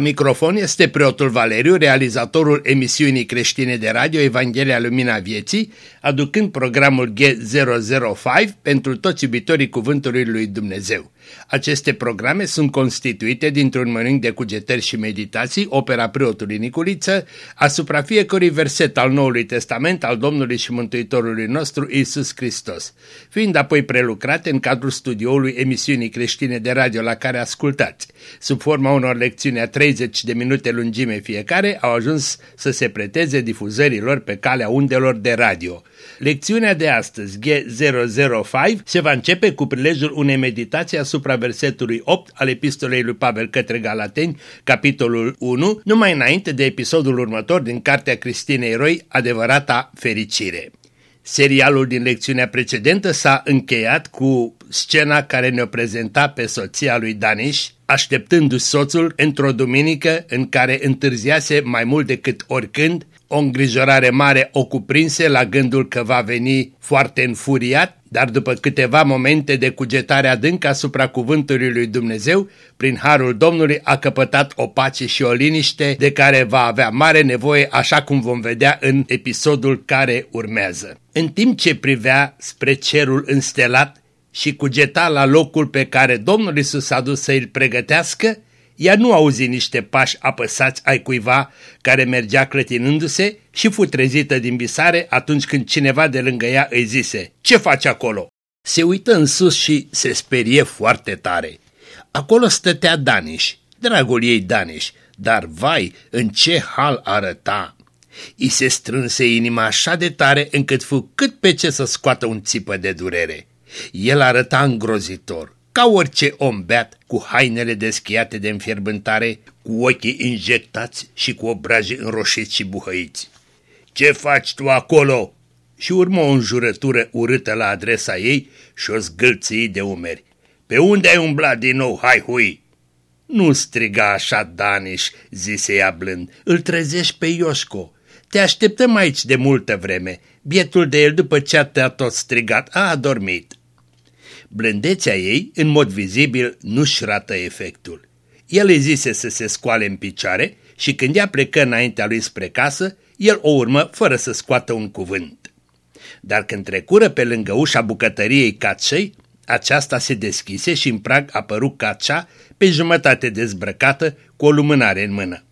La microfon este preotul Valeriu, realizatorul emisiunii creștine de radio Evanghelia Lumina Vieții, aducând programul G005 pentru toți iubitorii Cuvântului Lui Dumnezeu. Aceste programe sunt constituite dintr-un mănânc de cugetări și meditații, opera preotului Niculiță, asupra fiecărui verset al Noului Testament al Domnului și Mântuitorului nostru Isus Hristos, fiind apoi prelucrate în cadrul studioului emisiunii creștine de radio la care ascultați. Sub forma unor lecțiuni a 30 de minute lungime fiecare, au ajuns să se preteze difuzărilor pe calea undelor de radio. Lecțiunea de astăzi, G005, se va începe cu prilejul unei meditații asupra versetului 8 al epistolei lui Pavel către Galateni, capitolul 1, numai înainte de episodul următor din Cartea Cristinei Roi, Adevărata Fericire. Serialul din lecțiunea precedentă s-a încheiat cu scena care ne-o prezenta pe soția lui Daniș, așteptându-și soțul într-o duminică în care întârziase mai mult decât oricând o îngrijorare mare o cuprinse la gândul că va veni foarte înfuriat, dar după câteva momente de cugetare adâncă asupra cuvântului lui Dumnezeu, prin harul Domnului a căpătat o pace și o liniște de care va avea mare nevoie, așa cum vom vedea în episodul care urmează. În timp ce privea spre cerul înstelat și cugeta la locul pe care Domnul Isus a dus să îl pregătească, ea nu auzi niște pași apăsați ai cuiva care mergea clătinându-se și fu trezită din bisare atunci când cineva de lângă ea îi zise, Ce faci acolo?" Se uită în sus și se sperie foarte tare. Acolo stătea Daniș, dragul ei Daniș, dar vai, în ce hal arăta! I se strânse inima așa de tare încât fu cât pe ce să scoată un țipă de durere. El arăta îngrozitor ca orice om beat, cu hainele deschiate de înfierbântare, cu ochii injectați și cu obrajii înroșiți și buhăiți. Ce faci tu acolo?" Și urmă o înjurătură urâtă la adresa ei și o zgâlții de umeri. Pe unde ai umblat din nou, hai hui?" Nu striga așa, Daniș," zise ea blând, îl trezești pe Ioșco. Te așteptăm aici de multă vreme. Bietul de el, după ce te-a tot strigat, a adormit. Blândețea ei, în mod vizibil, nu-și rată efectul. El îi zise să se scoale în picioare și când ea plecă înaintea lui spre casă, el o urmă fără să scoată un cuvânt. Dar când trecură pe lângă ușa bucătăriei Cacei, aceasta se deschise și în prag apăru Cacea pe jumătate dezbrăcată cu o lumânare în mână.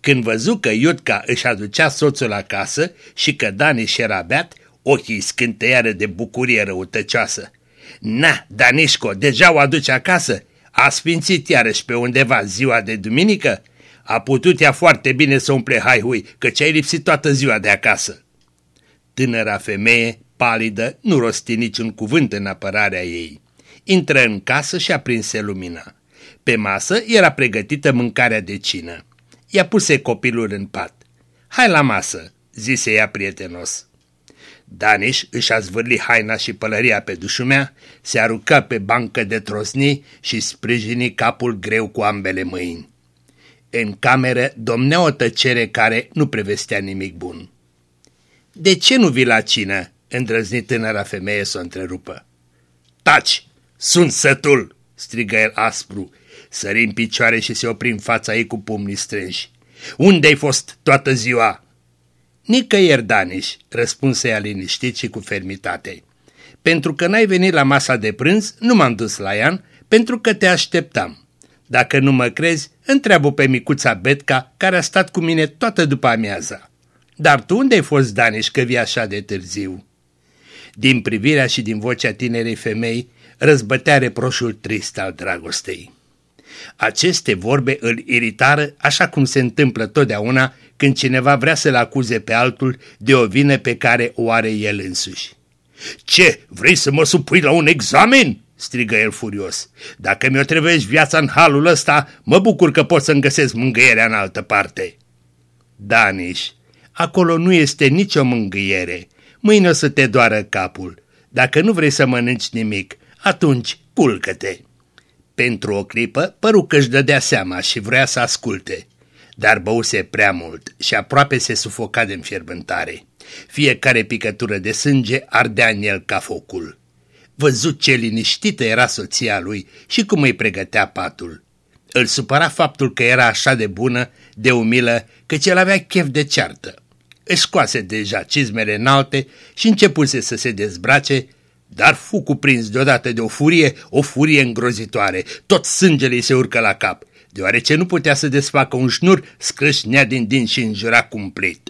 Când văzu că Iudca își aducea soțul acasă și că Dani și era beat, ochii scânteiară de bucurie răutăcioasă. Na, Danișco, deja o aduce acasă? A sfințit iarăși pe undeva ziua de duminică? A putut ea foarte bine să umple haihui, ce ai lipsit toată ziua de acasă. Tânăra femeie, palidă, nu rosti niciun cuvânt în apărarea ei. Intră în casă și aprinse lumina. Pe masă era pregătită mâncarea de cină. I-a puse copilul în pat. Hai la masă, zise ea prietenos. Daniș își a zvârli haina și pălăria pe dușumea, se aruncă pe bancă de trosni și sprijini capul greu cu ambele mâini. În cameră domnea o tăcere care nu prevestea nimic bun. De ce nu vii la cină?" îndrăzni tânăra femeie să o întrerupă. Taci! Sunt sătul!" strigă el aspru, sări în picioare și se opri în fața ei cu pumnii strânși. Unde ai fost toată ziua?" Nicăieri, Daniș, răspunse ea liniștit și cu fermitate. Pentru că n-ai venit la masa de prânz, nu m-am dus la Ian, pentru că te așteptam. Dacă nu mă crezi, întreabă pe micuța Betca, care a stat cu mine toată după amiaza. Dar tu unde ai fost, Daniș, că vii așa de târziu? Din privirea și din vocea tinerei femei, răzbătea reproșul trist al dragostei. Aceste vorbe îl iritară așa cum se întâmplă totdeauna când cineva vrea să-l acuze pe altul de o vină pe care o are el însuși. Ce, vrei să mă supui la un examen?" strigă el furios. Dacă mi-o trevești viața în halul ăsta, mă bucur că pot să-mi găsesc mângâierea în altă parte." Daniș, acolo nu este nicio mângâiere. Mâine o să te doară capul. Dacă nu vrei să mănânci nimic, atunci culcă-te." Pentru o clipă păru că își dădea seama și vrea să asculte, dar băuse prea mult și aproape se sufoca de înfierbântare. Fiecare picătură de sânge ardea în el ca focul. Văzut ce liniștită era soția lui și cum îi pregătea patul. Îl supăra faptul că era așa de bună, de umilă, căci el avea chef de ceartă. Își scoase deja cizmele înalte și începuse să se dezbrace, dar fu cuprins deodată de o furie, o furie îngrozitoare. Tot sângele îi se urcă la cap. Deoarece nu putea să desfacă un șnur, scrâșnea din din și înjura cumplit.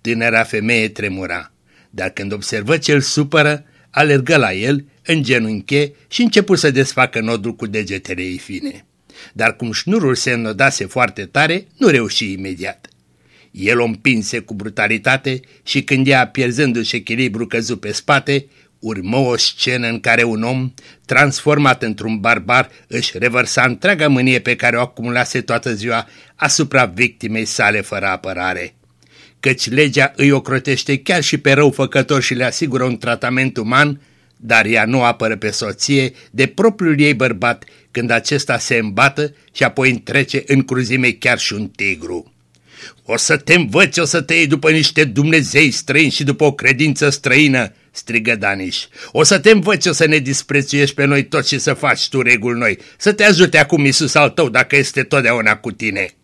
Tânăra femeie tremura, dar când observă ce îl supără, alergă la el, îngenunche și începu să desfacă nodul cu degetele ei fine. Dar cum șnurul se înnodase foarte tare, nu reuși imediat. El o împinse cu brutalitate și când ea, pierzându-și echilibru, căzu pe spate, urmă o scenă în care un om, transformat într-un barbar, își revărsa întreaga mânie pe care o acumulase toată ziua asupra victimei sale fără apărare. Căci legea îi ocrotește chiar și pe răufăcător și le asigură un tratament uman, dar ea nu apără pe soție de propriul ei bărbat când acesta se îmbată și apoi întrece în cruzime chiar și un tigru. O să te învăț, o să te iei după niște Dumnezei străini și după o credință străină, strigă Daniș. O să te învăț, o să ne disprețuiești pe noi toți și să faci tu reguli noi. Să te ajute acum Iisus al tău dacă este totdeauna cu tine.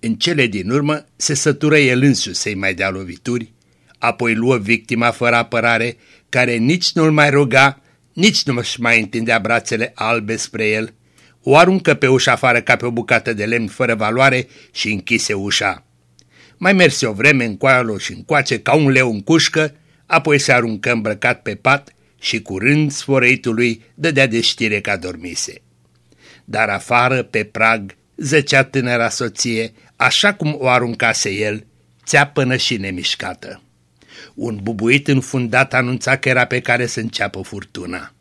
În cele din urmă se sătură el însuși să-i mai dea lovituri, apoi luă victima fără apărare, care nici nu-l mai ruga, nici nu își mai întindea brațele albe spre el, o aruncă pe ușa afară ca pe o bucată de lemn fără valoare și închise ușa. Mai merse o vreme încoalo și încoace ca un leu în cușcă, apoi se aruncă îmbrăcat pe pat și curând sfărăitul lui dădea de știre ca dormise. Dar afară, pe prag, zăcea tânăra soție, așa cum o aruncase el, țeapănă și nemișcată. Un bubuit înfundat anunța că era pe care să înceapă furtuna.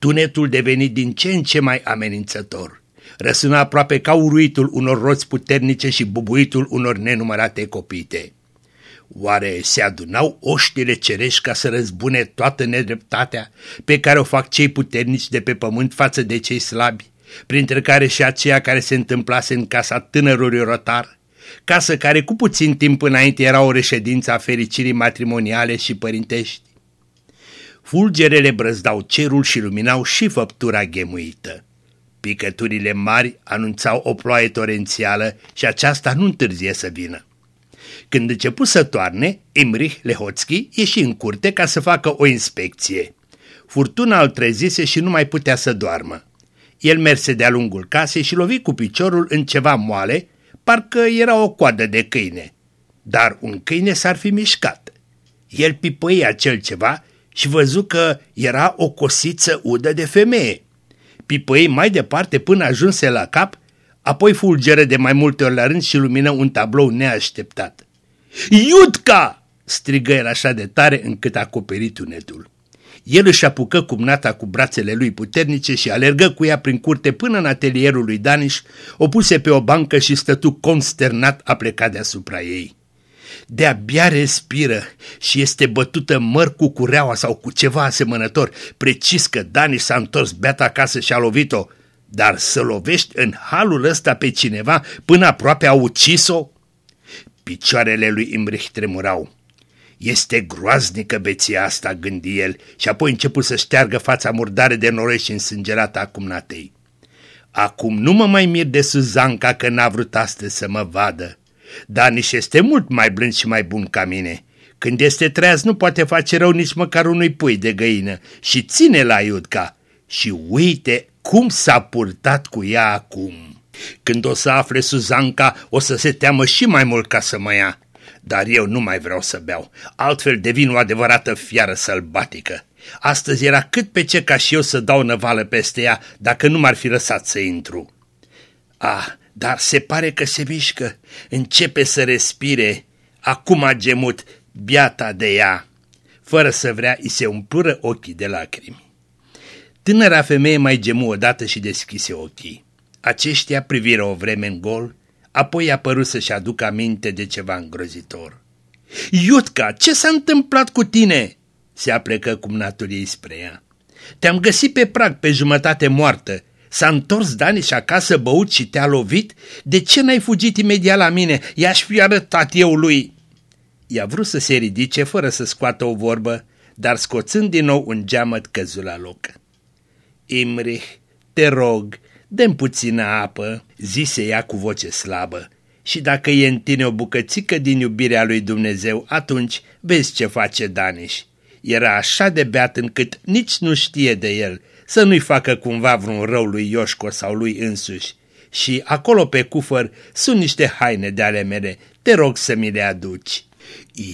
Tunetul devenit din ce în ce mai amenințător. Răsuna aproape ca uruitul unor roți puternice și bubuitul unor nenumărate copite. Oare se adunau oștile cerești ca să răzbune toată nedreptatea pe care o fac cei puternici de pe pământ față de cei slabi, printre care și aceea care se întâmplase în casa tânărului rotar, casă care cu puțin timp înainte era o reședință a fericirii matrimoniale și părintești? Fulgerele brăzdau cerul și luminau și făptura ghemuită. Picăturile mari anunțau o ploaie torențială și aceasta nu întârzie să vină. Când începu să toarne, Imrich Lehotski ieși în curte ca să facă o inspecție. Furtuna îl trezise și nu mai putea să doarmă. El merse de-a lungul casei și lovi cu piciorul în ceva moale, parcă era o coadă de câine. Dar un câine s-ar fi mișcat. El pipăia acel ceva și văzu că era o cosiță udă de femeie. Pipăi mai departe până ajunse la cap, apoi fulgeră de mai multe ori la rând și lumină un tablou neașteptat. Iudca! strigă el așa de tare încât a acoperit tunetul. El își apucă cumnata cu brațele lui puternice și alergă cu ea prin curte până în atelierul lui Daniș, o puse pe o bancă și stătu consternat a plecat deasupra ei de-abia respiră și este bătută măr cu cureaua sau cu ceva asemănător, precis că Dani s-a întors beat acasă și a lovit-o, dar să lovești în halul ăsta pe cineva până aproape a ucis-o? Picioarele lui Imrich tremurau. Este groaznică beția asta, gândi el, și apoi început să șteargă fața murdare de noroi și însângerată a cumnatei. Acum nu mă mai mir de Suzanca că n-a vrut astăzi să mă vadă. Daniș este mult mai blând și mai bun ca mine. Când este treaz nu poate face rău nici măcar unui pui de găină și ține la Iudca. Și uite cum s-a purtat cu ea acum. Când o să afle Suzanca, o să se teamă și mai mult ca să mă ia. Dar eu nu mai vreau să beau, altfel devin o adevărată fiară sălbatică. Astăzi era cât pe ce ca și eu să dau năvală peste ea, dacă nu m-ar fi lăsat să intru. Ah, dar se pare că se mișcă, începe să respire. Acum a gemut, biata de ea. Fără să vrea, îi se umplură ochii de lacrimi. Tânăra femeie mai gemu odată și deschise ochii. Aceștia priviră o vreme în gol, apoi a părut să-și aducă aminte de ceva îngrozitor. Iutca, ce s-a întâmplat cu tine?" se aplecă cumnatul ei spre ea. Te-am găsit pe prag, pe jumătate moartă. S-a întors Dani și acasă băut și te-a lovit? De ce n-ai fugit imediat la mine? I-aș fi arătat eu lui." I-a vrut să se ridice fără să scoată o vorbă, dar scoțând din nou un geamăt căzul la loc. Imrich, te rog, dăm puțină apă, zise ea cu voce slabă. Și dacă e în tine o bucățică din iubirea lui Dumnezeu, atunci vezi ce face Daniș. Era așa de beat încât nici nu știe de el, să nu-i facă cumva vreun rău lui Ioșco sau lui însuși. Și acolo pe cufăr sunt niște haine de ale mele, te rog să mi le aduci.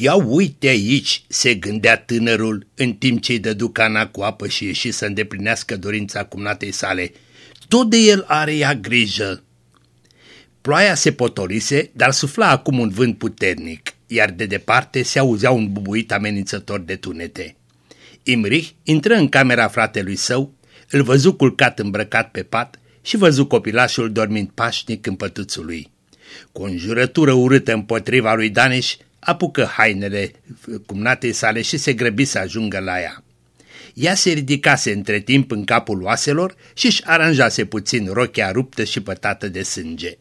Ia uite aici, se gândea tânărul în timp ce îi dădu cana cu apă și ieși să îndeplinească dorința cumnatei sale. Tot de el are ea grijă. Ploaia se potolise, dar sufla acum un vânt puternic, iar de departe se auzea un bubuit amenințător de tunete. Imrich intră în camera fratelui său, îl văzu culcat îmbrăcat pe pat și văzu copilașul dormind pașnic în pătuțul lui. Cu o înjurătură urâtă împotriva lui Daniș, apucă hainele cumnatei sale și se grăbi să ajungă la ea. Ea se ridicase între timp în capul oaselor și își aranjase puțin rochea ruptă și pătată de sânge.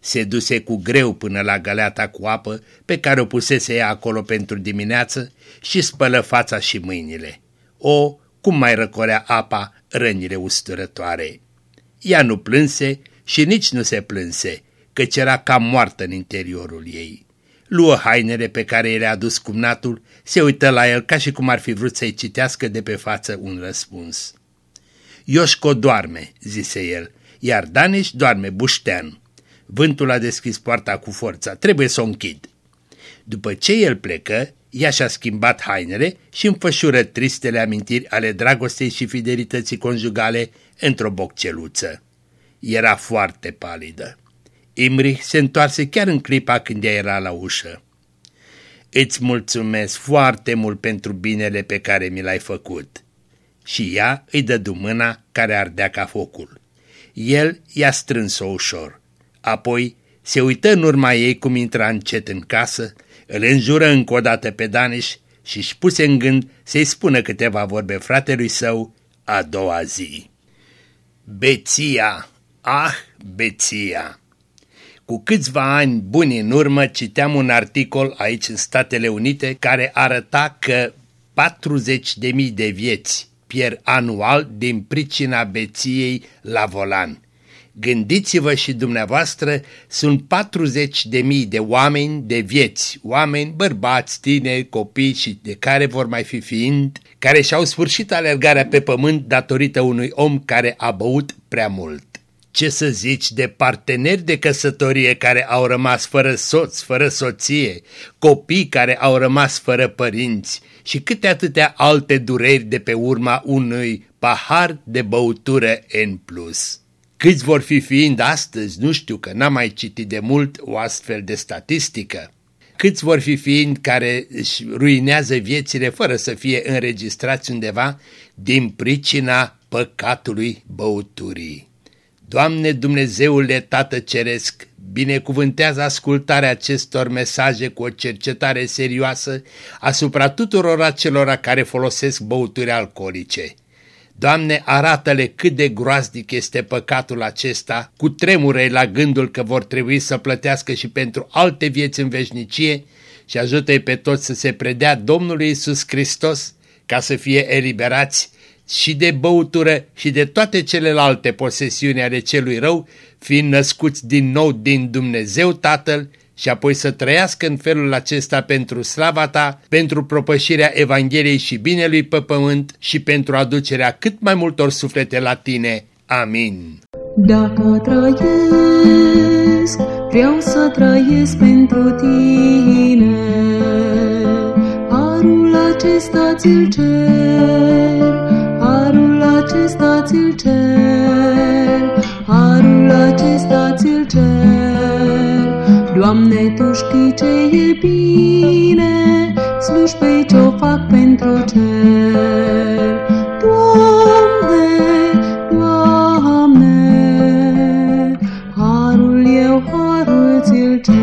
Se duse cu greu până la găleata cu apă pe care o pusese ea acolo pentru dimineață și spălă fața și mâinile. O, cum mai răcorea apa rănile usturătoare. Ea nu plânse și nici nu se plânse, căci era cam moartă în interiorul ei. Luă hainele pe care i le-a adus cumnatul, se uită la el ca și cum ar fi vrut să-i citească de pe față un răspuns. Ioșco doarme, zise el, iar Daniș doarme buștean. Vântul a deschis poarta cu forța, trebuie să o închid. După ce el plecă, ea și-a schimbat hainele și înfășură tristele amintiri ale dragostei și fidelității conjugale într-o bocceluță. Era foarte palidă. Imrich se întoarse chiar în clipa când ea era la ușă. Îți mulțumesc foarte mult pentru binele pe care mi l-ai făcut. Și ea îi dădu mâna care ardea ca focul. El i-a strâns-o ușor. Apoi se uită în urma ei cum intra încet în casă, îl înjură încă o dată pe Daniș și își puse în gând să-i spună câteva vorbe fratelui său a doua zi. Beția, ah, beția! Cu câțiva ani buni în urmă citeam un articol aici în Statele Unite care arăta că 40.000 de vieți pierd anual din pricina beției la volan. Gândiți-vă și dumneavoastră, sunt 40 de mii de oameni, de vieți, oameni, bărbați, tineri, copii și de care vor mai fi fiind, care și-au sfârșit alergarea pe pământ datorită unui om care a băut prea mult. Ce să zici de parteneri de căsătorie care au rămas fără soț, fără soție, copii care au rămas fără părinți și câte atâtea alte dureri de pe urma unui pahar de băutură în plus. Câți vor fi fiind astăzi, nu știu că n-am mai citit de mult o astfel de statistică. Câți vor fi fiind care își ruinează viețile fără să fie înregistrați undeva din pricina păcatului băuturii. Doamne Dumnezeule Tată Ceresc, binecuvântează ascultarea acestor mesaje cu o cercetare serioasă asupra tuturor acelora care folosesc băuturi alcoolice Doamne, arată-le cât de groaznic este păcatul acesta, cu tremure la gândul că vor trebui să plătească și pentru alte vieți în veșnicie și ajută-i pe toți să se predea Domnului Isus Hristos ca să fie eliberați și de băutură și de toate celelalte posesiuni ale celui rău, fiind născuți din nou din Dumnezeu Tatăl și apoi să trăiască în felul acesta pentru slava ta, pentru propășirea Evangheliei și binelui pe pământ și pentru aducerea cât mai multor suflete la tine. Amin. Dacă trăiesc, vreau să trăiesc pentru tine. Harul acesta ți-l cer, harul acesta ți-l cer, harul acesta ți-l cer. Doamne, Tu știi ce e bine, slujbei ce-o fac pentru cer. Doamne, Doamne, harul eu, harul ți-l cer.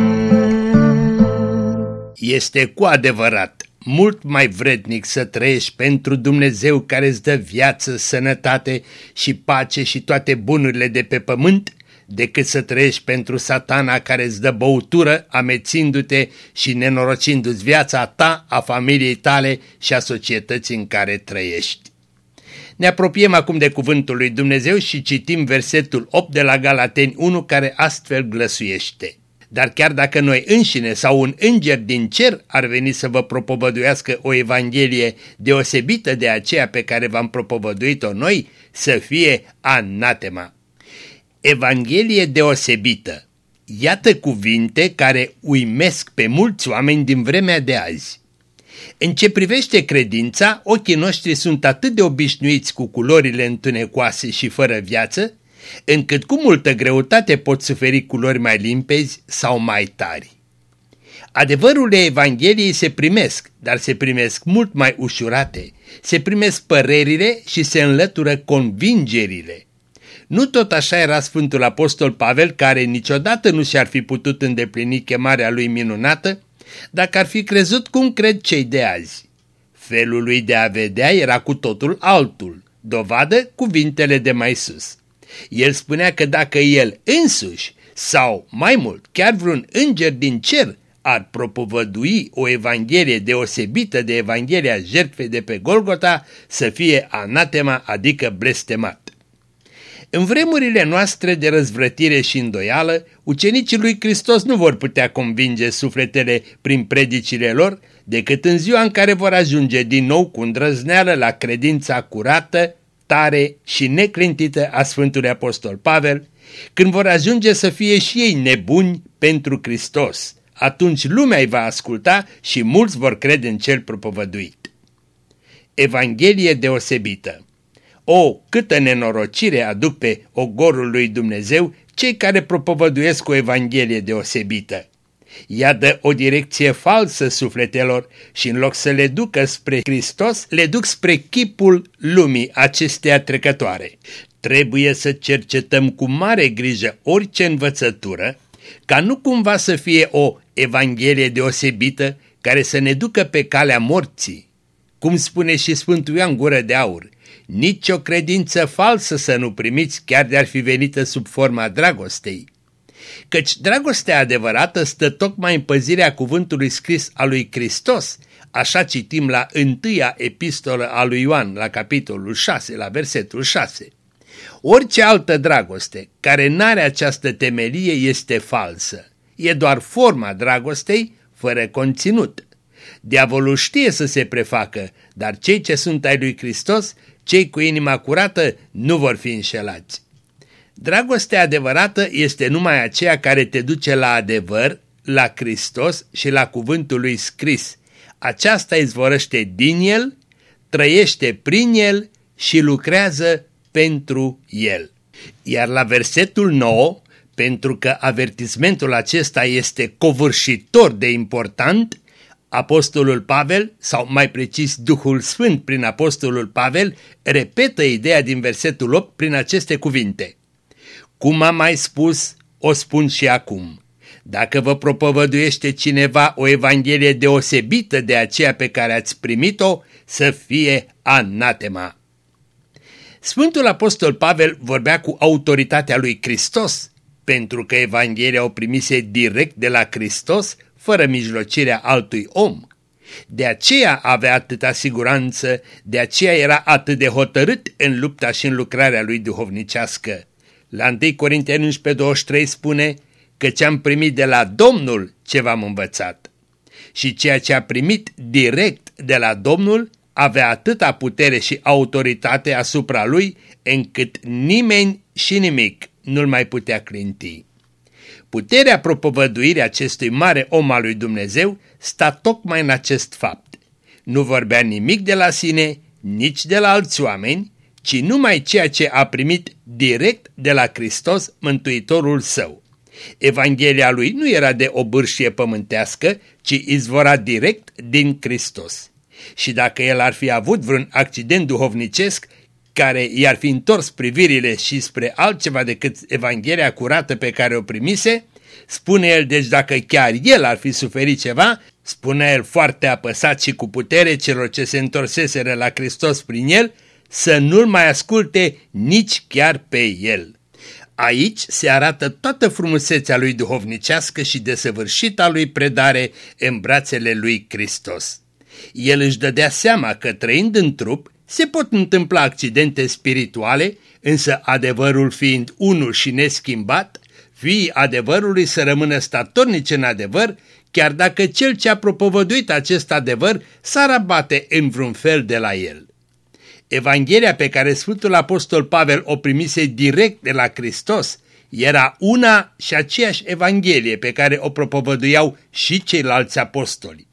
Este cu adevărat mult mai vrednic să trăiești pentru Dumnezeu care îți dă viață, sănătate și pace și toate bunurile de pe pământ, decât să trăiești pentru satana care îți dă băutură, amețindu-te și nenorocindu-ți viața ta, a familiei tale și a societății în care trăiești. Ne apropiem acum de cuvântul lui Dumnezeu și citim versetul 8 de la Galateni 1 care astfel glăsuiește. Dar chiar dacă noi înșine sau un înger din cer ar veni să vă propovăduiască o evanghelie deosebită de aceea pe care v-am propovăduit-o noi, să fie anatema. Evanghelie deosebită. Iată cuvinte care uimesc pe mulți oameni din vremea de azi. În ce privește credința, ochii noștri sunt atât de obișnuiți cu culorile întunecoase și fără viață, încât cu multă greutate pot suferi culori mai limpezi sau mai tari. Adevărurile Evangheliei se primesc, dar se primesc mult mai ușurate, se primesc părerile și se înlătură convingerile. Nu tot așa era Sfântul Apostol Pavel, care niciodată nu și-ar fi putut îndeplini chemarea lui minunată, dacă ar fi crezut cum cred cei de azi. Felul lui de a vedea era cu totul altul, dovadă cuvintele de mai sus. El spunea că dacă el însuși, sau mai mult, chiar vreun înger din cer, ar propovădui o evanghelie deosebită de evanghelia jertfei de pe Golgota, să fie anatema, adică blestemat. În vremurile noastre de răzvrătire și îndoială, ucenicii lui Hristos nu vor putea convinge sufletele prin predicile lor, decât în ziua în care vor ajunge din nou cu îndrăzneală la credința curată, tare și neclintită a Sfântului Apostol Pavel, când vor ajunge să fie și ei nebuni pentru Hristos. Atunci lumea îi va asculta și mulți vor crede în cel propovăduit. Evanghelie deosebită o, câtă nenorocire aduc pe ogorul lui Dumnezeu cei care propovăduiesc o evanghelie deosebită. Ea dă o direcție falsă sufletelor și în loc să le ducă spre Hristos, le duc spre chipul lumii acesteia trecătoare. Trebuie să cercetăm cu mare grijă orice învățătură, ca nu cumva să fie o evanghelie deosebită care să ne ducă pe calea morții. Cum spune și Sfântul Ioan Gură de Aur, nici o credință falsă să nu primiți chiar de-ar fi venită sub forma dragostei. Căci dragostea adevărată stă tocmai în păzirea cuvântului scris al lui Hristos, așa citim la întâia epistolă a lui Ioan, la capitolul 6, la versetul 6. Orice altă dragoste care n-are această temelie este falsă. E doar forma dragostei, fără conținut. Diavolul știe să se prefacă, dar cei ce sunt ai lui Hristos cei cu inima curată nu vor fi înșelați. Dragostea adevărată este numai aceea care te duce la adevăr, la Hristos și la cuvântul lui scris. Aceasta izvorăște din el, trăiește prin el și lucrează pentru el. Iar la versetul 9, pentru că avertismentul acesta este covârșitor de important, Apostolul Pavel, sau mai precis Duhul Sfânt prin Apostolul Pavel, repetă ideea din versetul 8 prin aceste cuvinte. Cum am mai spus, o spun și acum. Dacă vă propovăduiește cineva o evanghelie deosebită de aceea pe care ați primit-o, să fie anatema. Sfântul Apostol Pavel vorbea cu autoritatea lui Hristos, pentru că Evanghelia o primise direct de la Hristos, fără mijlocirea altui om. De aceea avea atâta siguranță, de aceea era atât de hotărât în lupta și în lucrarea lui duhovnicească. La 1 Corinteni 11.23 spune că ce-am primit de la Domnul ce v-am învățat. Și ceea ce a primit direct de la Domnul avea atâta putere și autoritate asupra lui încât nimeni și nimic nu-l mai putea clinti. Puterea propovăduirii acestui mare om al lui Dumnezeu sta tocmai în acest fapt. Nu vorbea nimic de la sine, nici de la alți oameni, ci numai ceea ce a primit direct de la Hristos, Mântuitorul său. Evanghelia lui nu era de o bârșie pământească, ci izvora direct din Hristos. Și dacă el ar fi avut vreun accident duhovnicesc, care i-ar fi întors privirile și spre altceva decât Evanghelia curată pe care o primise, spune el deci dacă chiar el ar fi suferit ceva, spune el foarte apăsat și cu putere celor ce se întorseseră la Hristos prin el, să nu-l mai asculte nici chiar pe el. Aici se arată toată frumusețea lui duhovnicească și desăvârșita lui predare în brațele lui Hristos. El își dădea seama că trăind în trup, Se pot întâmpla accidente spirituale, însă adevărul fiind unul și neschimbat, fiii adevărului să rămână statornici în adevăr, chiar dacă cel ce a propovăduit acest adevăr s-ar abate în vreun fel de la el. Evanghelia pe care Sfântul Apostol Pavel o primise direct de la Hristos era una și aceeași Evanghelie pe care o propovăduiau și ceilalți apostoli.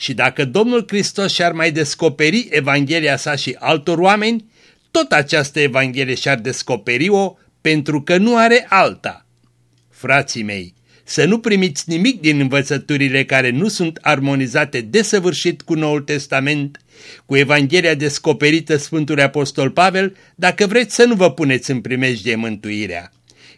Și dacă Domnul Hristos și-ar mai descoperi Evanghelia sa și altor oameni, tot această Evanghelie și-ar descoperi-o pentru că nu are alta. Frații mei, să nu primiți nimic din învățăturile care nu sunt armonizate desăvârșit cu Noul Testament, cu Evanghelia descoperită Sfântului Apostol Pavel, dacă vreți să nu vă puneți în primejdie mântuirea.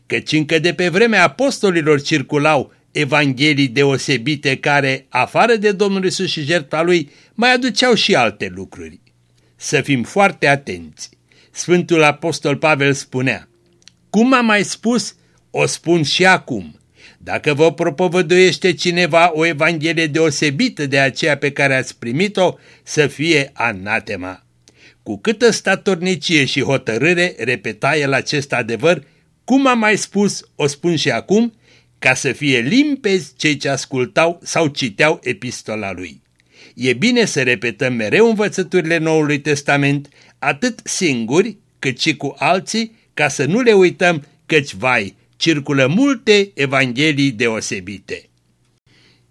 Căci încă de pe vremea apostolilor circulau evanghelii deosebite care, afară de Domnul Isus și jertfa Lui, mai aduceau și alte lucruri. Să fim foarte atenți. Sfântul Apostol Pavel spunea, Cum am mai spus, o spun și acum. Dacă vă propovăduiește cineva o evanghelie deosebită de aceea pe care ați primit-o, să fie anatema. Cu câtă statornicie și hotărâre repeta el acest adevăr, cum am mai spus, o spun și acum, ca să fie limpezi cei ce ascultau sau citeau epistola lui. E bine să repetăm mereu învățăturile Noului Testament, atât singuri cât și cu alții, ca să nu le uităm, căci, vai, circulă multe evanghelii deosebite.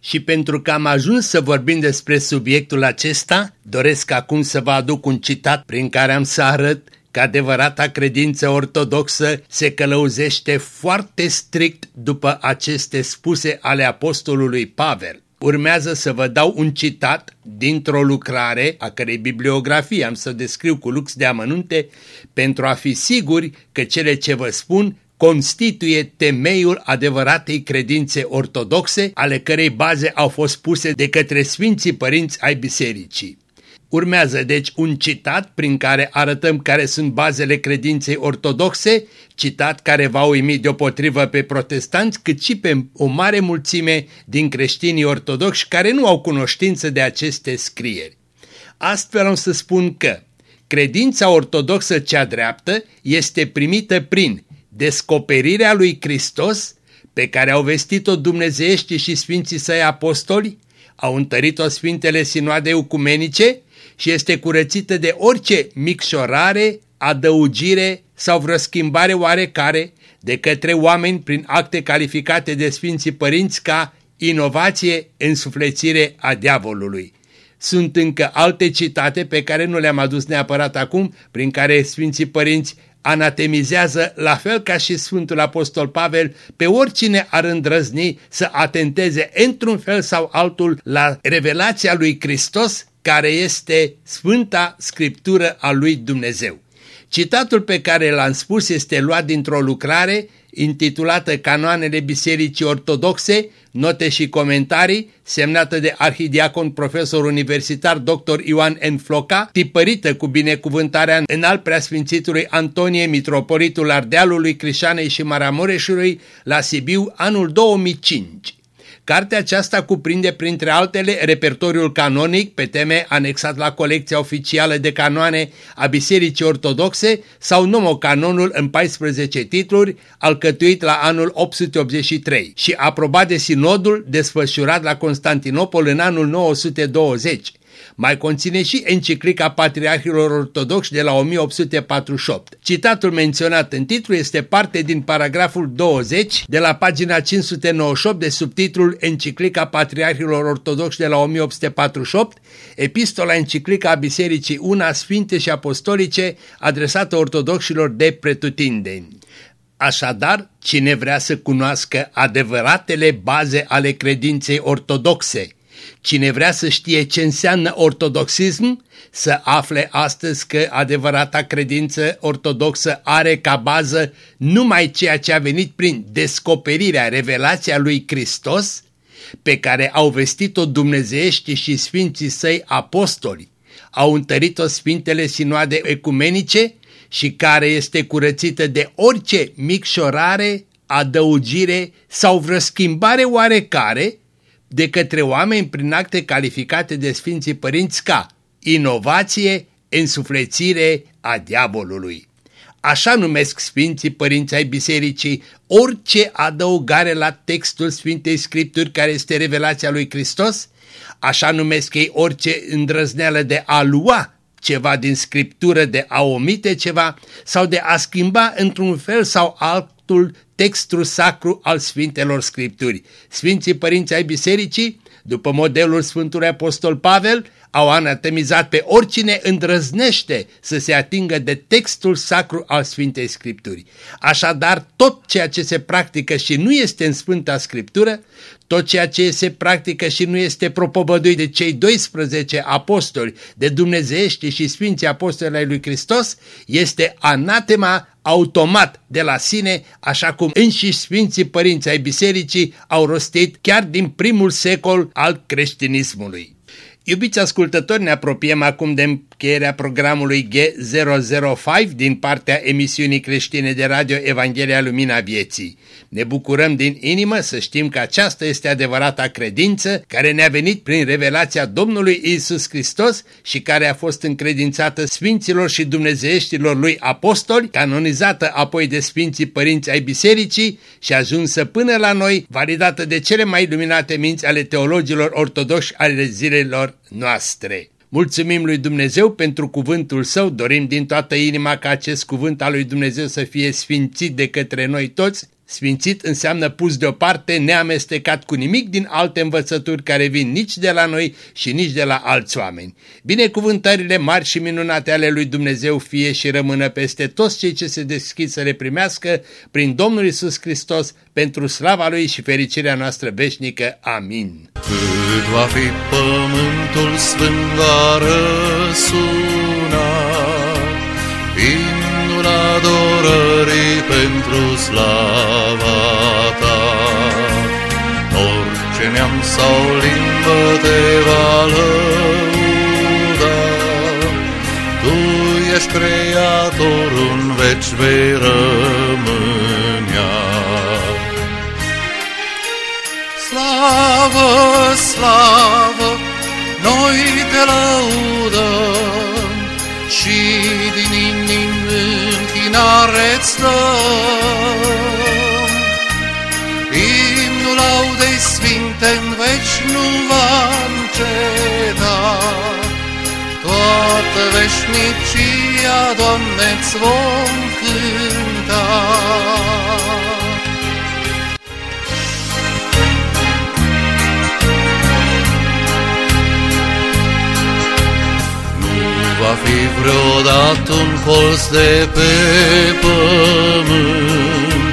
Și pentru că am ajuns să vorbim despre subiectul acesta, doresc acum să vă aduc un citat prin care am să arăt că adevărata credință ortodoxă se călăuzește foarte strict după aceste spuse ale apostolului Pavel. Urmează să vă dau un citat dintr-o lucrare a cărei bibliografie am să descriu cu lux de amănunte pentru a fi siguri că cele ce vă spun constituie temeiul adevăratei credințe ortodoxe, ale cărei baze au fost puse de către Sfinții Părinți ai Bisericii. Urmează deci un citat prin care arătăm care sunt bazele credinței ortodoxe, citat care va uimi deopotrivă pe protestanți cât și pe o mare mulțime din creștinii ortodoxi care nu au cunoștință de aceste scrieri. Astfel am să spun că credința ortodoxă cea dreaptă este primită prin descoperirea lui Hristos pe care au vestit-o dumnezeiești și sfinții săi apostoli, au întărit-o sfintele sinoade ecumenice și este curățită de orice micșorare, adăugire sau vreo schimbare oarecare de către oameni prin acte calificate de Sfinții Părinți ca inovație, însuflețire a diavolului. Sunt încă alte citate pe care nu le-am adus neapărat acum, prin care Sfinții Părinți anatemizează, la fel ca și Sfântul Apostol Pavel, pe oricine ar îndrăzni să atenteze într-un fel sau altul la revelația lui Hristos care este Sfânta Scriptură a lui Dumnezeu. Citatul pe care l-am spus este luat dintr-o lucrare intitulată Canoanele Bisericii Ortodoxe, note și comentarii, semnată de arhidiacon profesor universitar dr. Ioan N. Floca, tipărită cu binecuvântarea în al preasfințitului Antonie, mitropolitul Ardealului, Crișanei și Maramureșului, la Sibiu, anul 2005. Cartea aceasta cuprinde printre altele repertoriul canonic pe teme anexat la colecția oficială de canoane a Bisericii Ortodoxe sau nomocanonul în 14 titluri, alcătuit la anul 883 și aprobat de sinodul desfășurat la Constantinopol în anul 920. Mai conține și enciclica Patriarhilor Ortodoxi de la 1848. Citatul menționat în titlu este parte din paragraful 20 de la pagina 598 de subtitlul Enciclica Patriarhilor Ortodoxi de la 1848, epistola enciclica a Bisericii Una Sfinte și Apostolice adresată ortodoxilor de pretutindeni. Așadar, cine vrea să cunoască adevăratele baze ale credinței ortodoxe, Cine vrea să știe ce înseamnă ortodoxism, să afle astăzi că adevărata credință ortodoxă are ca bază numai ceea ce a venit prin descoperirea, revelația lui Hristos, pe care au vestit-o dumnezeiești și sfinții săi apostoli, au întărit-o sfintele sinoade ecumenice și care este curățită de orice micșorare, adăugire sau vreo schimbare oarecare de către oameni prin acte calificate de Sfinții Părinți ca inovație, însuflețire a diavolului. Așa numesc Sfinții Părinți ai Bisericii orice adăugare la textul Sfintei Scripturi care este revelația lui Hristos, așa numesc ei orice îndrăzneală de a lua ceva din Scriptură, de a omite ceva sau de a schimba într-un fel sau altul textul sacru al Sfintelor Scripturi. Sfinții Părinți ai Bisericii, după modelul Sfântului Apostol Pavel, au anatemizat pe oricine îndrăznește să se atingă de textul sacru al Sfintei Scripturii. Așadar, tot ceea ce se practică și nu este în Sfânta Scriptură, tot ceea ce se practică și nu este propovăduit de cei 12 apostoli, de dumnezeiești și sfinții apostoli ai lui Hristos, este anatema automat de la sine, așa cum înșiși Sfinții Părinți ai Bisericii au rostit chiar din primul secol al creștinismului. Iubiți ascultători, ne apropiem acum de încheierea programului G005 din partea emisiunii creștine de radio Evanghelia Lumina Vieții. Ne bucurăm din inimă să știm că aceasta este adevărata credință care ne-a venit prin revelația Domnului Isus Hristos și care a fost încredințată Sfinților și Dumnezeieștilor lui apostoli, canonizată apoi de Sfinții Părinți ai Bisericii și ajunsă până la noi, validată de cele mai luminate minți ale teologilor ortodoși ale zilelor noastre. Mulțumim lui Dumnezeu pentru cuvântul său, dorim din toată inima ca acest cuvânt al lui Dumnezeu să fie sfințit de către noi toți Sfințit înseamnă pus deoparte, neamestecat cu nimic din alte învățături care vin nici de la noi și nici de la alți oameni. Binecuvântările mari și minunate ale lui Dumnezeu fie și rămână peste toți cei ce se deschid să le primească prin Domnul Isus Hristos pentru slava Lui și fericirea noastră veșnică. Amin. Cât va fi pământul sfânt va răsuna, imnul adorării pentru slava ta. Orice neam sau limbă te va lăuda, Tu ești creatorul în veci vei rămânea. Slavă, slavă, noi te lăudăm toată veșnicia, Doamne-ți vom cânta. va fi vreodată un colț de pe pământ,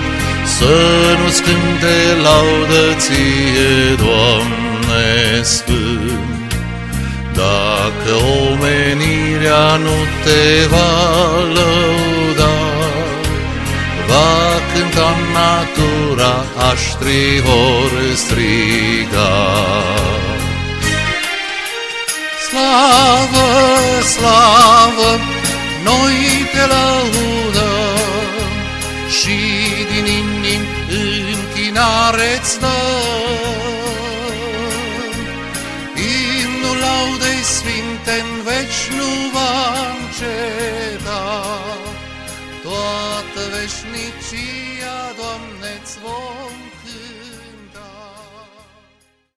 să nu-ți cânte laudă ție, Doamne Sfânt. Dacă omenirea nu te va lăuda, va cânta natura, aștri vor striga. Slavă, slavă, noi te laudăm și din inim închinare-ți dăm. Toată